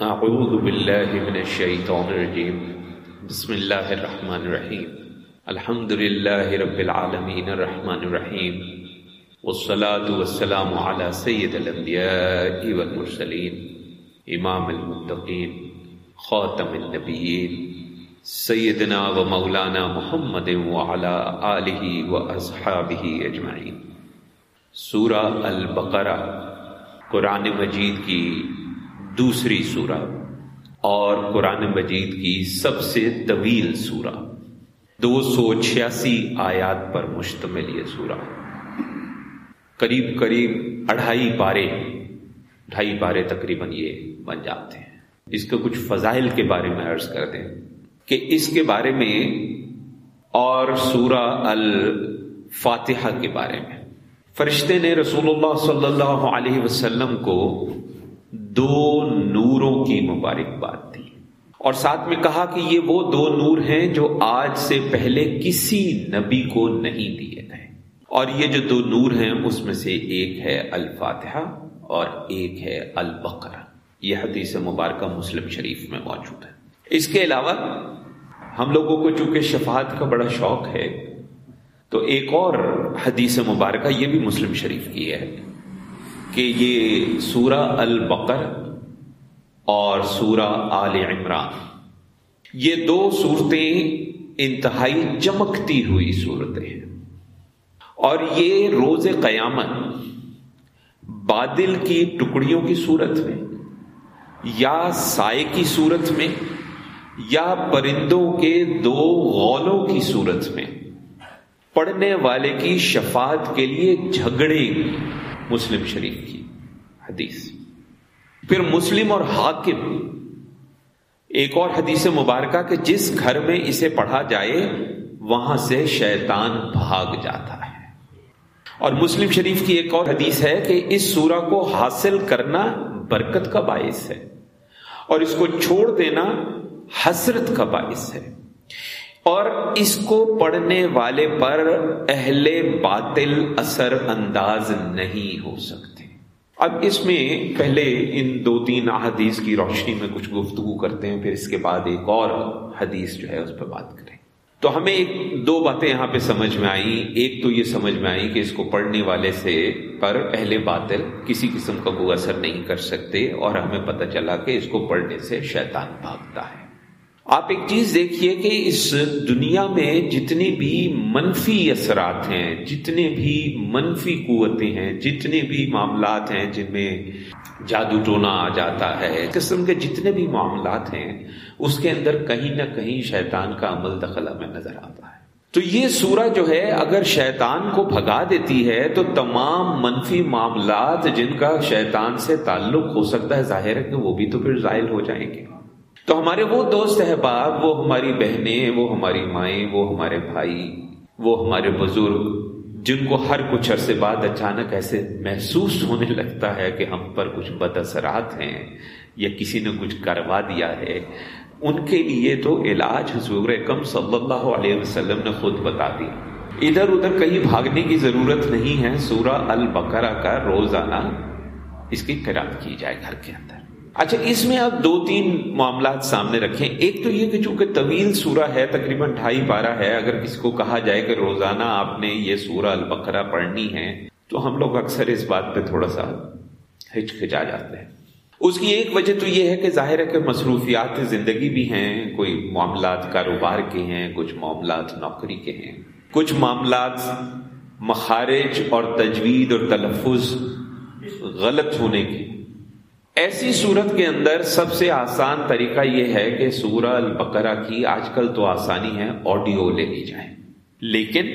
اعوذ باللہ من الشیطان الرجیم۔ بسم اللہ الرحمن الرحیم۔ الحمد للہ رب العالمین الرحمن الرحیم۔ والصلاة والسلام على سید الانبیاء والمرسلین۔ امام المتقین، خاتم النبیین۔ سیدنا و مولانا محمد وعلى آلہ و اصحابہ اجمعین۔ سورہ البقرہ، قرآن مجید کی دوسری سورہ اور قرآن مجید کی سب سے طویل سورہ۔ دو سو چھیاسی آیات پر مشتمل یہ سورہ۔ قریب قریب اڑھائی پارے، ڈھائی پارے تقریباً یہ بن جاتے ہیں۔ اس کے کچھ فضائل کے بارے میں عرض کر دیں کہ اس کے بارے میں اور سورہ الفاتحہ کے بارے میں۔ فرشتے نے رسول اللہ صلی اللہ علیہ وسلم کو دو نوروں کی مبارکباد دی اور ساتھ میں کہا کہ یہ وہ دو نور ہیں جو آج سے پہلے کسی نبی کو نہیں دیے گئے۔ اور یہ جو دو نور ہیں، اس میں سے ایک ہے الفاتحہ اور ایک ہے البقرہ۔ یہ حدیث مبارکہ مسلم شریف میں موجود ہے۔ اس کے علاوہ، ہم لوگوں کو چونکہ شفاعت کا بڑا شوق ہے، تو ایک اور حدیث مبارکہ، یہ بھی مسلم شریف کی ہے۔ کہ یہ سورہ البقر اور سورہ آل عمران، یہ دو صورتیں انتہائی چمکتی ہوئی صورتیں ہیں۔ اور یہ روز قیامت بادل کی ٹکڑیوں کی صورت میں، یا سائے کی صورت میں، یا پرندوں کے دو غولوں کی صورت میں، پڑھنے والے کی شفاعت کے لیے جھگڑے مسلم شریف کی حدیث۔ پھر مسلم اور حاکم، ایک اور حدیث مبارکہ کہ جس گھر میں اسے پڑھا جائے، وہاں سے شیطان بھاگ جاتا ہے۔ اور مسلم شریف کی ایک اور حدیث ہے کہ اس سورہ کو حاصل کرنا برکت کا باعث ہے، اور اس کو چھوڑ دینا حسرت کا باعث ہے۔ اور اس کو پڑھنے والے پر اہل باطل اثر انداز نہیں ہو سکتے۔ اب اس میں پہلے ان دو تین حدیث کی روشنی میں کچھ گفتگو کرتے ہیں، پھر اس کے بعد ایک اور حدیث جو ہے اس پہ بات کریں۔ تو ہمیں ایک دو باتیں یہاں پہ سمجھ میں آئی ایک تو یہ سمجھ میں آئی کہ اس کو پڑھنے والے سے پر اہل باطل کسی قسم کا کوئی اثر نہیں کر سکتے اور ہمیں پتہ چلا کہ اس کو پڑھنے سے شیطان بھاگتا ہے۔ آپ ایک چیز دیکھیے کہ اس دنیا میں جتنے بھی منفی اثرات ہیں، جتنے بھی منفی قوتیں ہیں، جتنے بھی معاملات ہیں جن میں جادو ٹونا آ جاتا ہے قسم کے جتنے بھی معاملات ہیں، اس کے اندر کہیں نہ کہیں شیطان کا عمل دخل ہمیں نظر آتا ہے۔ تو یہ سورہ جو ہے، اگر شیطان کو بھگا دیتی ہے، تو تمام منفی معاملات جن کا شیطان سے تعلق ہو سکتا ہے، ظاہر ہے کہ وہ بھی تو پھر ظاہر ہو جائیں گے۔ تو ہمارے وہ دوست احباب وہ ہماری بہنیں، وہ ہماری مائیں، وہ ہمارے بھائی، وہ ہمارے بزرگ، جن کو ہر کچھ عرصے بعد اچانک ایسے محسوس ہونے لگتا ہے کہ ہم پر کچھ بد اثرات ہیں یا کسی نے کچھ کروا دیا ہے۔ ان کے لیے تو علاج حضور کم صلی اللہ علیہ وسلم نے خود بتا دیا۔ ادھر ادھر کہیں بھاگنے کی ضرورت نہیں ہے، سورہ البقرہ کا روزانہ اس کی قرآن کی جائے گھر کے اندر۔ اچھا اس میں آپ دو تین معاملات سامنے رکھیں۔ ایک تو یہ کہ چونکہ طویل سورہ ہے، تقریباً ڈھائی بارہ ہے، اگر کسی کو کہا جائے کہ روزانہ آپ نے یہ سورہ البقرہ پڑھنی ہے، تو ہم لوگ اکثر اس بات پہ تھوڑا سا ہچکچا جاتے ہیں۔ اس کی ایک وجہ تو یہ ہے کہ ظاہر ہے کہ مصروفیات زندگی بھی ہیں، کوئی معاملات کاروبار کے ہیں، کچھ معاملات نوکری کے ہیں۔ کچھ معاملات مخارج اور تجوید اور تلفظ غلط ہونے کے۔ ایسی صورت کے اندر سب سے آسان طریقہ یہ ہے کہ سورہ البقرہ کی آج کل تو آسانی ہے آڈیو لے لی جائے۔ لیکن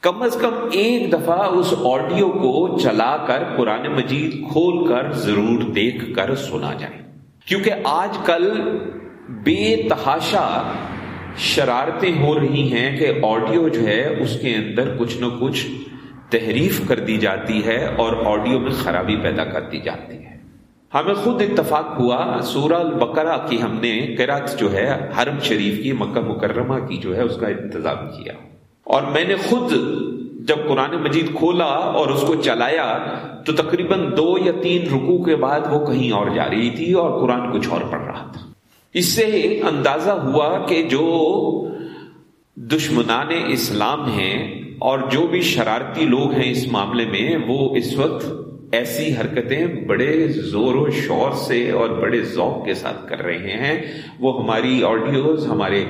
کم از کم ایک دفعہ اس آڈیو کو چلا کر قرآن مجید کھول کر ضرور دیکھ کر سنا جائے۔ کیونکہ آج کل بے تحاشا شرارتیں ہو رہی ہیں کہ آڈیو جو ہے اس کے اندر کچھ نہ کچھ تحریف کر دی جاتی ہے اور آڈیو میں خرابی پیدا کر دی جاتی ہے۔ ہمیں خود اتفاق ہوا، سورہ البقرہ کی ہم نے قرات جو ہے، حرم شریف کی، مکہ مکرمہ کی جو ہے، اس کا انتظام کیا۔ اور میں نے خود جب قرآن مجید کھولا اور اس کو چلایا، تو تقریباً دو یا تین رکو کے بعد وہ کہیں اور جا رہی تھی اور قرآن کچھ اور پڑھ رہا تھا۔ اس سے اندازہ ہوا کہ جو دشمنان اسلام ہیں اور جو بھی شرارتی لوگ ہیں اس معاملے میں، وہ اس وقت ایسی حرکتیں بڑے زور و شور سے اور بڑے ذوق کے ساتھ کر رہے ہیں۔ وہ ہماری آڈیوز ہمارے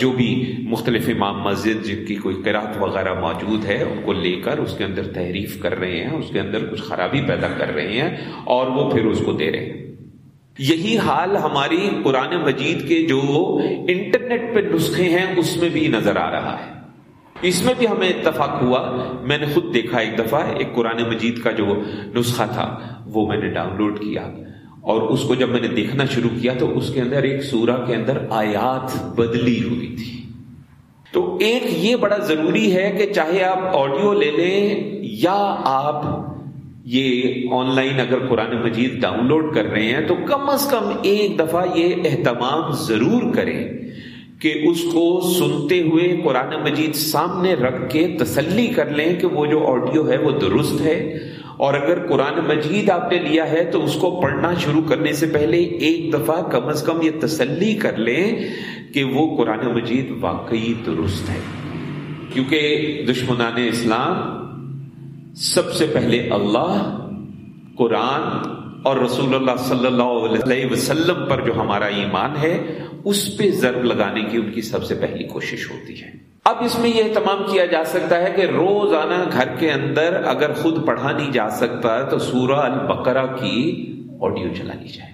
جو بھی مختلف امام مسجد جن کی کوئی قرات وغیرہ موجود ہے، ان کو لے کر اس کے اندر تحریف کر رہے ہیں، اس کے اندر کچھ خرابی پیدا کر رہے ہیں اور وہ پھر اس کو دے رہے ہیں۔ یہی حال ہماری قرآن مجید کے جو انٹرنیٹ پہ نسخے ہیں، اس میں بھی نظر آ رہا ہے۔ اس میں بھی ہمیں اتفاق ہوا۔ میں نے خود دیکھا ایک دفعہ، ایک قرآن مجید کا جو نسخہ تھا، وہ میں نے ڈاؤن لوڈ کیا۔ اور اس کو جب میں نے دیکھنا شروع کیا، تو اس کے اندر ایک سورہ کے اندر آیات بدلی ہوئی تھی۔ تو ایک یہ بڑا ضروری ہے کہ چاہے آپ آڈیو لے لیں یا آپ یہ آن لائن اگر قرآن مجید ڈاؤن لوڈ کر رہے ہیں، تو کم از کم ایک دفعہ یہ اہتمام ضرور کریں۔ کہ اس کو سنتے ہوئے قرآن مجید سامنے رکھ کے تسلی کر لیں کہ وہ جو آڈیو ہے وہ درست ہے۔ اور اگر قرآن مجید آپ نے لیا ہے تو اس کو پڑھنا شروع کرنے سے پہلے ایک دفعہ کم از کم یہ تسلی کر لیں کہ وہ قرآن مجید واقعی درست ہے۔ کیونکہ دشمنان اسلام سب سے پہلے اللہ، قرآن اور رسول اللہ صلی اللہ علیہ وسلم پر جو ہمارا ایمان ہے، اس پہ ضرب لگانے کی ان کی سب سے پہلی کوشش ہوتی ہے۔ اب اس میں یہ تمام کیا جا سکتا ہے کہ روزانہ گھر کے اندر اگر خود پڑھا نہیں جا سکتا تو سورہ البقرہ کی آڈیو چلا لی جائے۔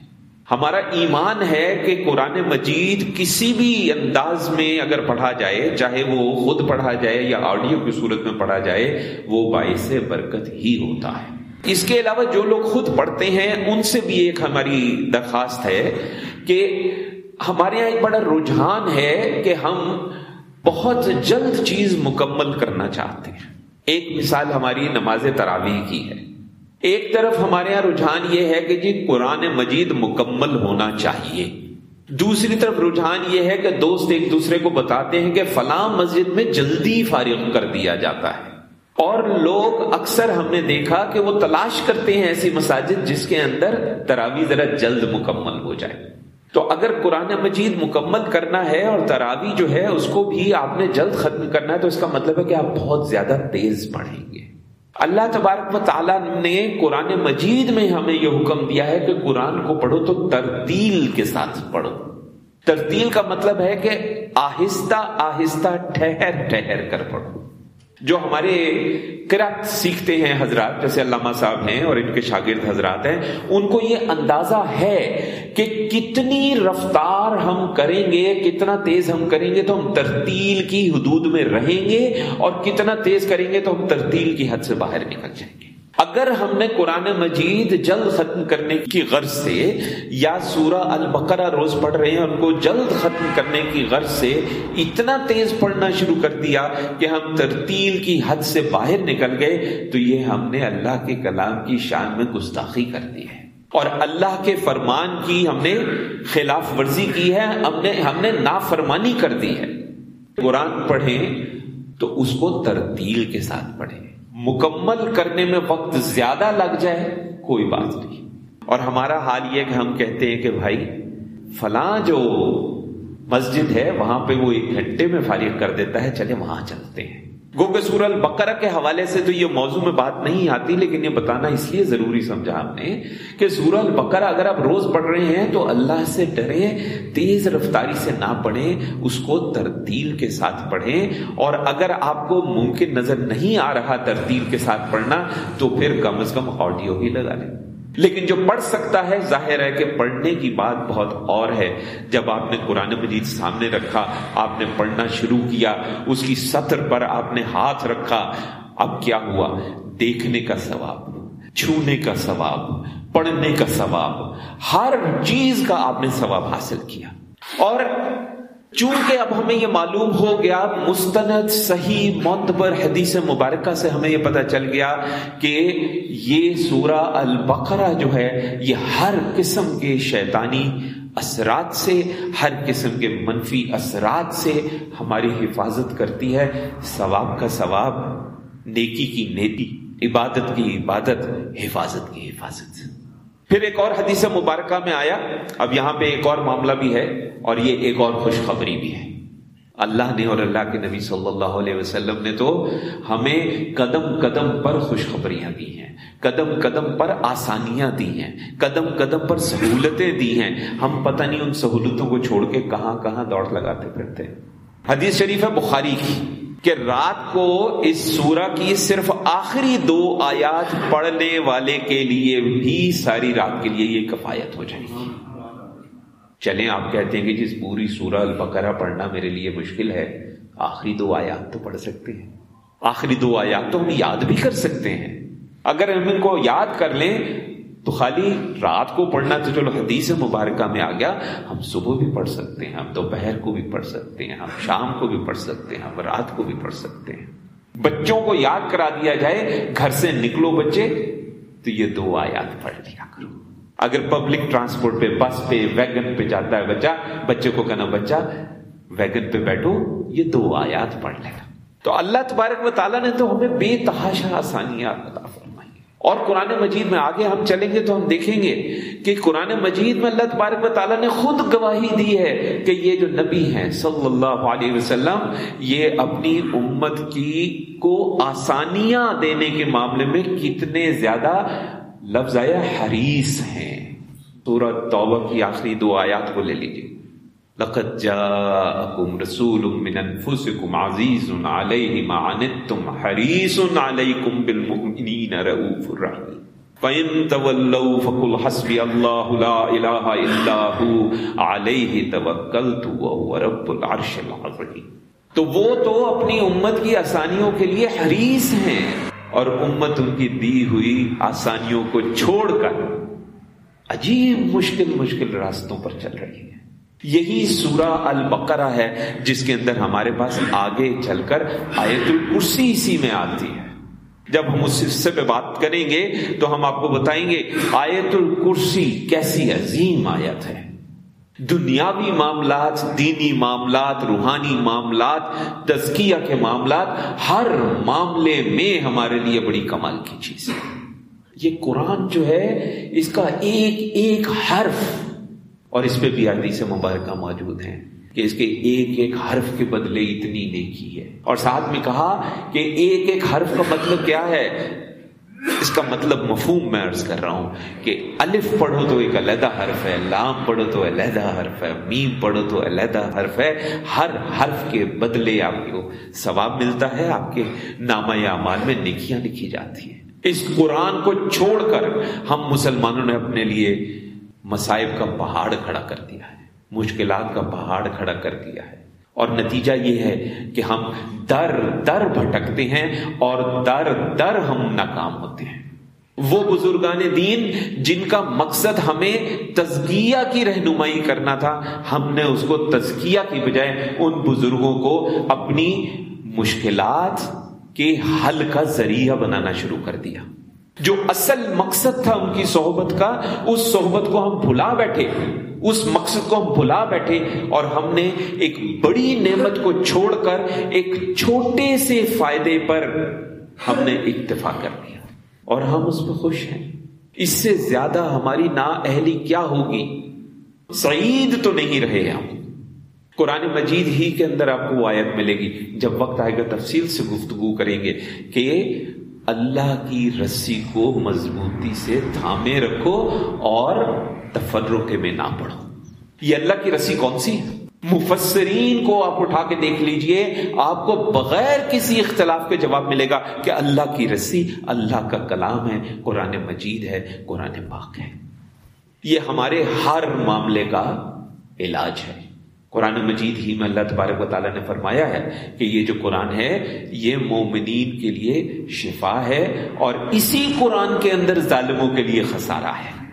ہمارا ایمان ہے کہ قرآن مجید کسی بھی انداز میں اگر پڑھا جائے، چاہے وہ خود پڑھا جائے یا آڈیو کی صورت میں پڑھا جائے، وہ باعث برکت ہی ہوتا ہے۔ اس کے علاوہ جو لوگ خود پڑھتے ہیں، ان سے بھی ایک ہماری درخواست ہے کہ ہمارے یہاں ایک بڑا رجحان ہے کہ ہم بہت جلد چیز مکمل کرنا چاہتے ہیں۔ ایک مثال ہماری نماز تراویح کی ہے۔ ایک طرف ہمارے یہاں رجحان یہ ہے کہ جی قرآن مجید مکمل ہونا چاہیے۔ دوسری طرف رجحان یہ ہے کہ دوست ایک دوسرے کو بتاتے ہیں کہ فلاں مسجد میں جلدی فارغ کر دیا جاتا ہے۔ اور لوگ اکثر ہم نے دیکھا کہ وہ تلاش کرتے ہیں ایسی مساجد جس کے اندر تراوی ذرا جلد مکمل ہو جائے۔ تو اگر قرآن مجید مکمل کرنا ہے اور تراوی جو ہے اس کو بھی آپ نے جلد ختم کرنا ہے تو اس کا مطلب ہے کہ آپ بہت زیادہ تیز پڑھیں گے۔ اللہ تبارک و تعالیٰ نے قرآن مجید میں ہمیں یہ حکم دیا ہے کہ قرآن کو پڑھو تو ترتیل کے ساتھ پڑھو۔ ترتیل کا مطلب ہے کہ آہستہ آہستہ ٹھہر ٹھہر کر پڑھو۔ جو ہمارے کرت سیکھتے ہیں حضرات، جیسے علامہ صاحب ہیں اور ان کے شاگرد حضرات ہیں، ان کو یہ اندازہ ہے کہ کتنی رفتار ہم کریں گے، کتنا تیز ہم کریں گے تو ہم ترتیل کی حدود میں رہیں گے اور کتنا تیز کریں گے تو ہم ترتیل کی حد سے باہر نکل جائیں گے۔ اگر ہم نے قرآن مجید جلد ختم کرنے کی غرض سے یا سورہ البقرہ روز پڑھ رہے ہیں، ان کو جلد ختم کرنے کی غرض سے اتنا تیز پڑھنا شروع کر دیا کہ ہم ترتیل کی حد سے باہر نکل گئے، تو یہ ہم نے اللہ کے کلام کی شان میں گستاخی کر دی ہے۔ اور اللہ کے فرمان کی ہم نے خلاف ورزی کی ہے، ہم نے ہم نے نافرمانی کر دی ہے۔ قرآن پڑھیں تو اس کو ترتیل کے ساتھ پڑھیں۔ مکمل کرنے میں وقت زیادہ لگ جائے، کوئی بات نہیں۔ اور ہمارا حال یہ کہ ہم کہتے ہیں کہ بھائی، فلاں جو مسجد ہے، وہاں پہ وہ ایک گھنٹے میں فارغ کر دیتا ہے، چلے وہاں چلتے ہیں۔ گو کہ سور البقرہ کے حوالے سے تو یہ موضوع میں بات نہیں آتی، لیکن یہ بتانا اس لیے ضروری سمجھا ہم نے کہ سور البقرہ اگر آپ روز پڑھ رہے ہیں تو اللہ سے ڈریں، تیز رفتاری سے نہ پڑھیں، اس کو ترتیل کے ساتھ پڑھیں۔ اور اگر آپ کو ممکن نظر نہیں آ رہا ترتیل کے ساتھ پڑھنا، تو پھر کم از کم آڈیو ہی لگا لیں۔ لیکن جو پڑھ سکتا ہے، ظاہر ہے کہ پڑھنے کی بات بہت اور ہے۔ جب آپ نے قرآن مجید سامنے رکھا، آپ نے پڑھنا شروع کیا، اس کی سطر پر آپ نے ہاتھ رکھا، اب کیا ہوا؟ دیکھنے کا ثواب، چھونے کا ثواب، پڑھنے کا ثواب، ہر چیز کا آپ نے ثواب حاصل کیا۔ اور چونکہ اب ہمیں یہ معلوم ہو گیا، مستند صحیح معتبر حدیث مبارکہ سے ہمیں یہ پتہ چل گیا کہ یہ سورہ البقرہ جو ہے، یہ ہر قسم کے شیطانی اثرات سے، ہر قسم کے منفی اثرات سے ہماری حفاظت کرتی ہے۔ ثواب کا ثواب، نیکی کی نیتی، عبادت کی عبادت، حفاظت کی حفاظت۔ پھر ایک اور حدیث مبارکہ میں آیا۔ اب یہاں پہ ایک اور معاملہ بھی ہے اور یہ ایک اور خوشخبری بھی ہے۔ اللہ نے اور اللہ کے نبی صلی اللہ علیہ وسلم نے تو ہمیں قدم قدم پر خوشخبریاں دی ہیں۔ قدم قدم پر آسانیاں دی ہیں۔ قدم قدم پر سہولتیں دی ہیں۔ ہم پتہ نہیں ان سہولتوں کو چھوڑ کے کہاں کہاں دوڑ لگاتے پھرتے حدیث شریف ہے بخاری کی۔ کہ رات کو اس سورہ کی صرف آخری دو آیات پڑھنے والے کے لیے بھی ساری رات کے لیے یہ کفایت ہو جائے گی۔ چلیں، آپ کہتے ہیں کہ جس پوری سورہ البقرہ پڑھنا میرے لیے مشکل ہے، آخری دو آیات تو پڑھ سکتے ہیں۔ آخری دو آیات تو ہم یاد بھی کر سکتے ہیں۔ اگر ہم ان کو یاد کر لیں تو خالی رات کو پڑھنا تو چلو حدیث مبارکہ میں آ گیا، ہم صبح بھی پڑھ سکتے ہیں، ہم دوپہر کو بھی پڑھ سکتے ہیں، ہم شام کو بھی پڑھ سکتے ہیں، ہم رات کو بھی پڑھ سکتے ہیں۔ بچوں کو یاد کرا دیا جائے، گھر سے نکلو بچے، تو یہ دو آیات پڑھ لیا کرو۔ اگر پبلک ٹرانسپورٹ پہ بس پہ ویگن پہ جاتا ہے بچہ، بچے کو کہنا، بچہ ویگن پہ بیٹھو، یہ دو آیات پڑھ لینا۔ تو اللہ تبارک و تعالیٰ نے تو ہمیں بے تحاشا آسانیاں عطا فرمائی۔ اور قرآن مجید میں آگے ہم چلیں گے تو ہم دیکھیں گے کہ قرآن مجید میں اللہ تبارک و تعالیٰ نے خود گواہی دی ہے کہ یہ جو نبی ہیں صلی اللہ علیہ وسلم، یہ اپنی امت کی کو آسانیاں دینے کے معاملے میں کتنے زیادہ لفظ آیا، حریص ہیں۔ سورت توبہ کی آخری دو آیات کو لے لیجیے لقد جاءكم رسول من انفسكم عزيز عليه ما عنتم حريص عليكم بالمؤمنين رؤوف رحيم. فإن تولوا فقل حسبي الله لا إله إلا هو، عليه توكلت وهو رب العرش العظيم. تو وہ تو اپنی امت کی آسانیوں کے لیے حریص ہیں اور امت ان کی دی ہوئی آسانیوں کو چھوڑ کر عجیب مشکل مشکل راستوں پر چل رہی ہے یہی سورہ البقرہ ہے جس کے اندر ہمارے پاس آگے چل کر آیت الکرسی اسی میں آتی ہے۔ جب ہم اس حصے پہ بات کریں گے تو ہم آپ کو بتائیں گے آیت الکرسی کیسی عظیم آیت ہے۔ دنیاوی معاملات، دینی معاملات، روحانی معاملات، تزکیہ کے معاملات، ہر معاملے میں ہمارے لیے بڑی کمال کی چیز ہے۔ یہ قرآن جو ہے، اس کا ایک ایک حرف اور اس پہ بھی حدیث مبارکہ موجود ہیں کہ اس کے ایک ایک حرف کے بدلے اتنی نیکی ہے۔ اور ساتھ میں کہا کہ ایک ایک حرف کا مطلب کیا ہے؟ اس کا مطلب مفہوم میں عرض کر رہا ہوں کہ الف پڑھو تو ایک علیحدہ حرف ہے، لام پڑھو تو علیحدہ حرف ہے، میم پڑھو تو علیحدہ حرف ہے۔ ہر حرف کے بدلے آپ کو ثواب ملتا ہے، آپ کے نامہ اعمال میں نکیاں لکھی جاتی ہیں۔ اس قرآن کو چھوڑ کر ہم مسلمانوں نے اپنے لیے مصائب کا پہاڑ کھڑا کر دیا ہے، مشکلات کا پہاڑ کھڑا کر دیا ہے۔ اور نتیجہ یہ ہے کہ ہم در در بھٹکتے ہیں اور در در ہم ناکام ہوتے ہیں۔ وہ بزرگان دین جن کا مقصد ہمیں تزکیہ کی رہنمائی کرنا تھا، ہم نے اس کو تزکیہ کی بجائے ان بزرگوں کو اپنی مشکلات کے حل کا ذریعہ بنانا شروع کر دیا۔ جو اصل مقصد تھا ان کی صحبت کا، اس صحبت کو ہم بھلا بیٹھے، اس مقصد کو ہم بھلا بیٹھے اور ہم نے ایک بڑی نعمت کو چھوڑ کر ایک چھوٹے سے فائدے پر ہم نے اکتفا کر لیا اور ہم اس پہ خوش ہیں۔ اس سے زیادہ ہماری نا اہلی کیا ہوگی؟ سعید تو نہیں رہے ہم۔ قرآن مجید ہی کے اندر آپ کو آیت ملے گی۔ جب وقت آئے گا تفصیل سے گفتگو کریں گے کہ اللہ کی رسی کو مضبوطی سے تھامے رکھو اور تفرقے میں نہ پڑھو یہ اللہ کی رسی کون سی ہے؟ مفسرین کو آپ اٹھا کے دیکھ لیجیے، آپ کو بغیر کسی اختلاف کے جواب ملے گا کہ اللہ کی رسی اللہ کا کلام ہے، قرآن مجید ہے، قرآن پاک ہے۔ یہ ہمارے ہر معاملے کا علاج ہے۔ قرآن مجید ہی میں اللہ تبارک و تعالیٰ نے فرمایا ہے کہ یہ جو قرآن ہے، یہ مومنین کے لیے شفا ہے اور اسی قرآن کے اندر ظالموں کے لیے خسارہ ہے۔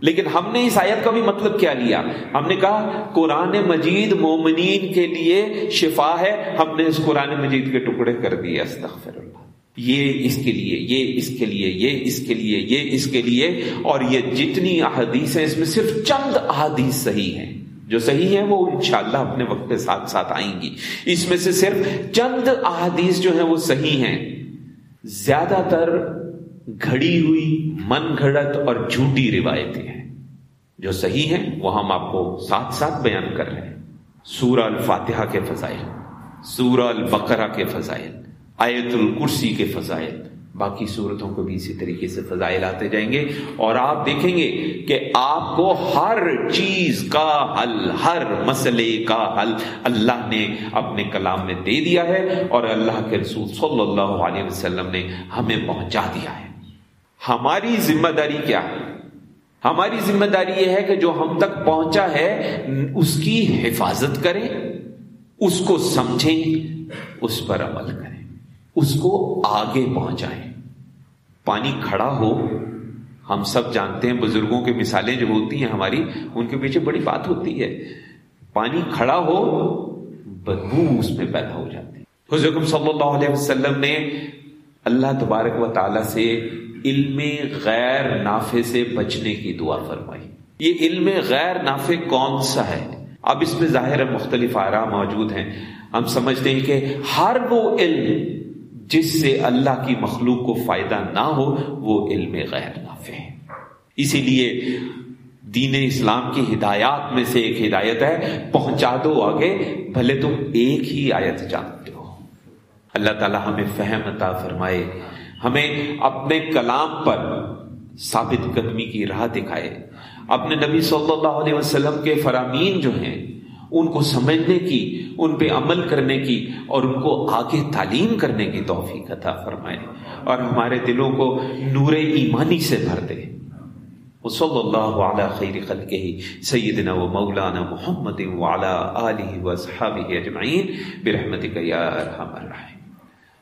لیکن ہم نے اس آیت کا بھی مطلب کیا لیا۔ ہم نے کہا، قرآن مجید مومنین کے لیے شفا ہے، ہم نے اس قرآن مجید کے ٹکڑے کر دیے استغفر اللہ یہ اس کے لیے، یہ اس کے لیے، یہ اس کے لیے، یہ اس کے لیے اور یہ جتنی احادیث ہیں اس میں، صرف چند احادیث صحیح ہیں۔ جو صحیح ہیں وہ انشاءاللہ اپنے وقت کے ساتھ ساتھ آئیں گی۔ اس میں سے صرف چند احادیث جو ہیں وہ صحیح ہیں۔ زیادہ تر گھڑی ہوئی، من گھڑت اور جھوٹی روایتیں ہیں۔ جو صحیح ہیں وہ ہم آپ کو ساتھ ساتھ بیان کر رہے ہیں۔ سورہ الفاتحہ کے فضائل، سورہ البقرہ کے فضائل، آیت الکرسی کے فضائل باقی صورتوں کو بھی اسی طریقے سے فضائل آتے جائیں گے اور آپ دیکھیں گے کہ آپ کو ہر چیز کا حل، ہر مسئلے کا حل اللہ نے اپنے کلام میں دے دیا ہے اور اللہ کے رسول صلی اللہ علیہ وسلم نے ہمیں پہنچا دیا ہے۔ ہماری ذمہ داری کیا ہے؟ ہماری ذمہ داری یہ ہے کہ جو ہم تک پہنچا ہے، اس کی حفاظت کریں، اس کو سمجھیں، اس پر عمل کریں۔ اس کو آگے پہنچائیں۔ پانی کھڑا ہو، ہم سب جانتے ہیں، بزرگوں کی مثالیں جو ہوتی ہیں ہماری، ان کے پیچھے بڑی بات ہوتی ہے۔ پانی کھڑا ہو، بدبو اس میں پیدا ہو جاتی حضرت صلی اللہ علیہ وسلم نے اللہ تبارک و تعالی سے علم غیر نافع سے بچنے کی دعا فرمائی۔ یہ علم غیر نافع کون سا ہے؟ اب اس میں ظاہر مختلف آرا موجود ہیں۔ ہم سمجھتے ہیں کہ ہر وہ علم جس سے اللہ کی مخلوق کو فائدہ نہ ہو، وہ علم غیر نافع ہے۔ اسی لیے دین اسلام کی ہدایات میں سے ایک ہدایت ہے، پہنچا دو آگے، بھلے تم ایک ہی آیت جانتے ہو۔ اللہ تعالی ہمیں فہم عطا فرمائے، ہمیں اپنے کلام پر ثابت قدمی کی راہ دکھائے۔ اپنے نبی صلی اللہ علیہ وسلم کے فرامین جو ہیں ان کو سمجھنے کی، ان پہ عمل کرنے کی اور ان کو آگے تعلیم کرنے کی توفیق عطا فرمائے اور ہمارے دلوں کو نور ایمانی سے بھر دے۔ صلی اللہ علی خیر خلقہ، سیدنا و مولانا محمد وعلا آلہ و صحابہ اجمعین، برحمتک یا ارحم الرحیم